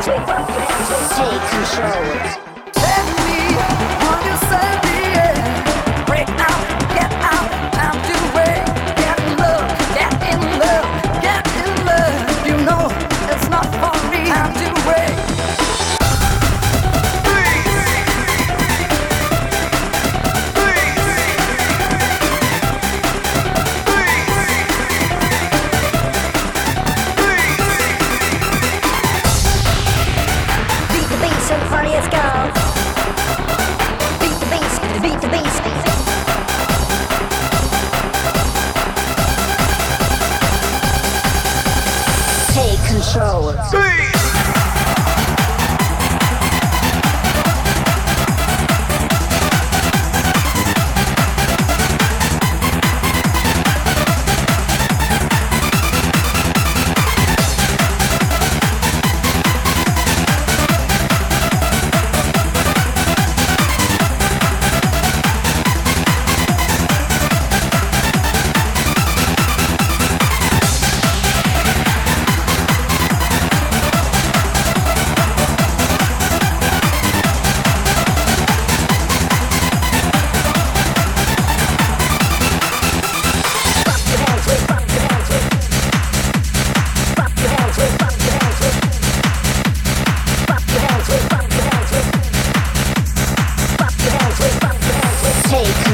Take control. let's go. Beat the beast, beat the beast. Take control. Three.